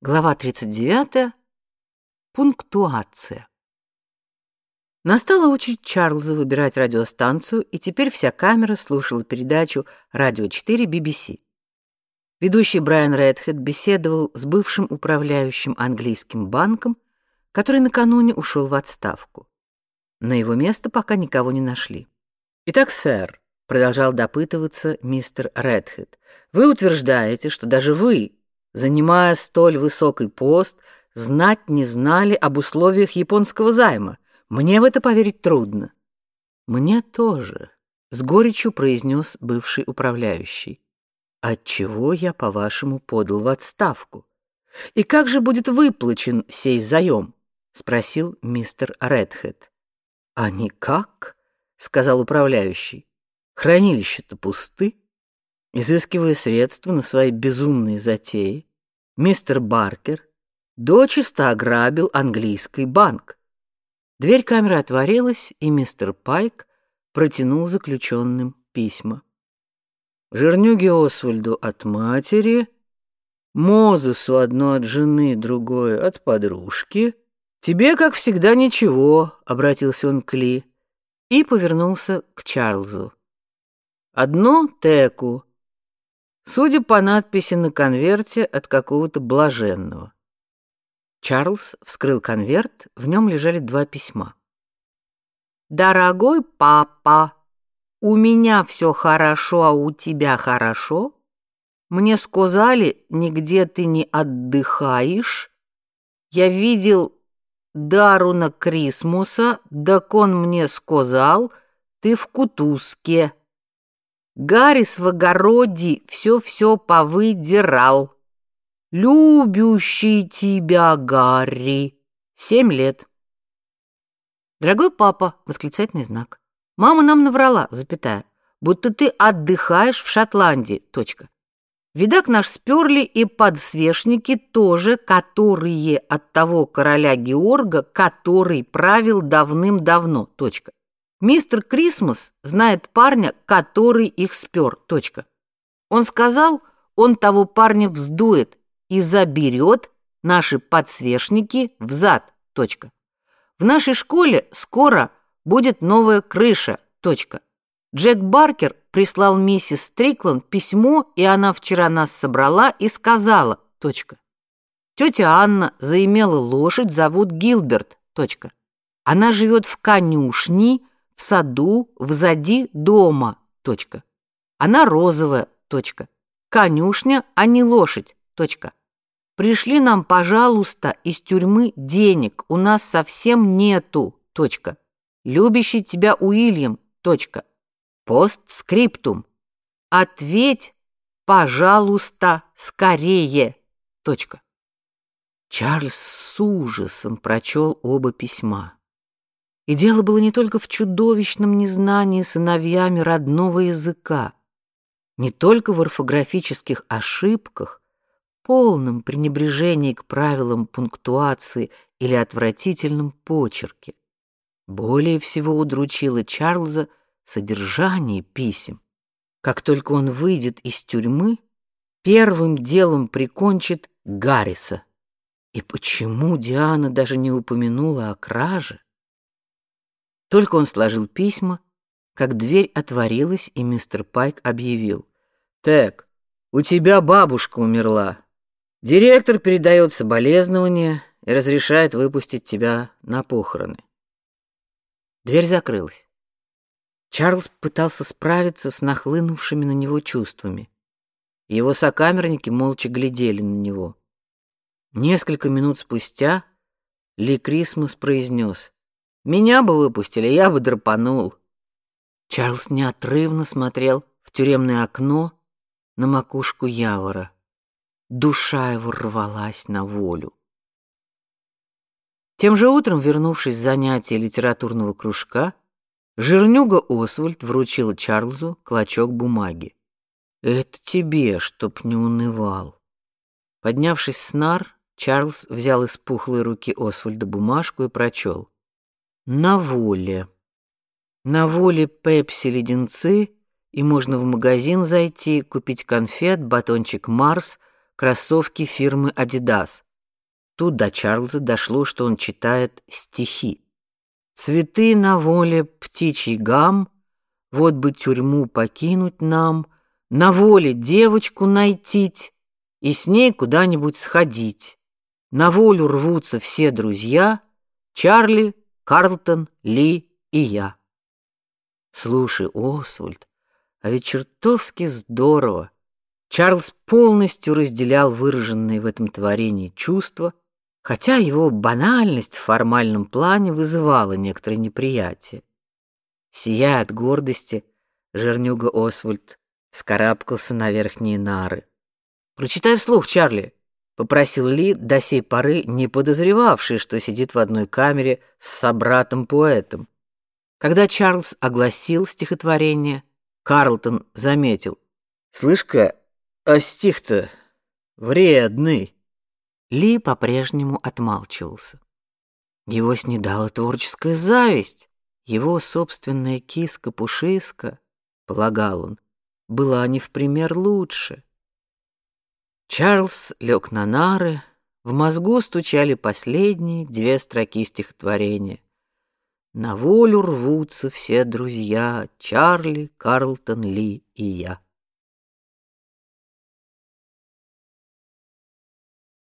Глава 39. Пунктуация. Настала очередь Чарльза выбирать радиостанцию, и теперь вся камера слушала передачу «Радио 4» BBC. Ведущий Брайан Редхед беседовал с бывшим управляющим английским банком, который накануне ушел в отставку. На его место пока никого не нашли. «Итак, сэр», — продолжал допытываться мистер Редхед, «вы утверждаете, что даже вы, занимая столь высокий пост, знать не знали об условиях японского займа. Мне в это поверить трудно. Мне тоже, с горечью произнес бывший управляющий. Отчего я, по-вашему, подал в отставку? И как же будет выплачен сей заем? спросил мистер Редхед. А никак, сказал управляющий. Хранилища-то пусты. Изыскивая средства на свои безумные затеи, мистер Баркер дочисто ограбил английский банк. Дверь камеры отворилась, и мистер Пайк протянул заключенным письма. Жирнюге Освальду от матери, Мозесу одно от жены, другое от подружки. Тебе, как всегда, ничего, обратился он к Ли и повернулся к Чарльзу. Одно Теку, Судя по надписи на конверте от какого-то блаженного. Чарльз вскрыл конверт, в нем лежали два письма. Дорогой папа, у меня все хорошо, а у тебя хорошо? Мне сказали, нигде ты не отдыхаешь. Я видел дару на Крисмуса, да он мне сказал, ты в Кутузке. Гаррис в огороде все-все повыдирал. Любящий тебя, Гарри. Семь лет. Дорогой папа, восклицательный знак. Мама нам наврала, запятая, будто ты отдыхаешь в Шотландии, точка. Видак наш сперли и подсвечники тоже, которые от того короля Георга, который правил давным-давно, точка. Мистер Крисмас знает парня, который их спер. Точка. Он сказал, он того парня вздует и заберет наши подсвечники в зад. Точка. В нашей школе скоро будет новая крыша. Точка. Джек Баркер прислал миссис Стрикланд письмо, и она вчера нас собрала и сказала. Точка. Тетя Анна заимела лошадь, зовут Гилберт. Точка. Она живет в конюшне в саду, взади дома. Точка. Она розовая. Точка. Конюшня, а не лошадь. Точка. Пришли нам, пожалуйста, из тюрьмы денег. У нас совсем нету. Точка. Любящий тебя Уильям. Точка. Постскриптум. Ответь, пожалуйста, скорее. Точка. Чарльз с ужасом прочел оба письма. И дело было не только в чудовищном незнании сыновьями родного языка, не только в орфографических ошибках, полном пренебрежении к правилам пунктуации или отвратительном почерке. Более всего удручило Чарльза содержание писем. Как только он выйдет из тюрьмы, первым делом прикончит Гарриса. И почему Диана даже не упомянула о краже? Только он сложил письма, как дверь отворилась, и мистер Пайк объявил. «Тек, у тебя бабушка умерла. Директор передает соболезнования и разрешает выпустить тебя на похороны». Дверь закрылась. Чарльз пытался справиться с нахлынувшими на него чувствами. Его сокамерники молча глядели на него. Несколько минут спустя Ли Крисмас произнес: меня бы выпустили, я бы драпанул. Чарльз неотрывно смотрел в тюремное окно на макушку Явора. Душа его рвалась на волю. Тем же утром, вернувшись с занятия литературного кружка, жирнюга Освальд вручил Чарльзу клочок бумаги. Это тебе, чтоб не унывал. Поднявшись с нар, Чарльз взял из пухлой руки Освальда бумажку и прочел на воле. На воле пепси леденцы, и можно в магазин зайти, купить конфет, батончик Марс, кроссовки фирмы Adidas. Тут до Чарльза дошло, что он читает стихи. Цветы на воле, птичий гам, вот бы тюрьму покинуть нам, на воле девочку найти и с ней куда-нибудь сходить. На волю рвутся все друзья, Чарли, Карлтон, Ли и я. Слушай, Освальд, а ведь чертовски здорово. Чарльз полностью разделял выраженные в этом творении чувства, хотя его банальность в формальном плане вызывала некоторое неприятие. Сияя от гордости, Жернюга Освальд скарабкался на верхние нары. Прочитай вслух, Чарли, попросил Ли, до сей поры не подозревавший, что сидит в одной камере с собратом-поэтом. Когда Чарльз огласил стихотворение, Карлтон заметил: "Слышь-ка, а стих-то вредный". Ли по-прежнему отмалчивался. Его снедала творческая зависть. Его собственная киска-пушиска, полагал он, была не в пример лучше. Чарльз лег на нары, в мозгу стучали последние две строки стихотворения. На волю рвутся все друзья, Чарли, Карлтон, Ли и я.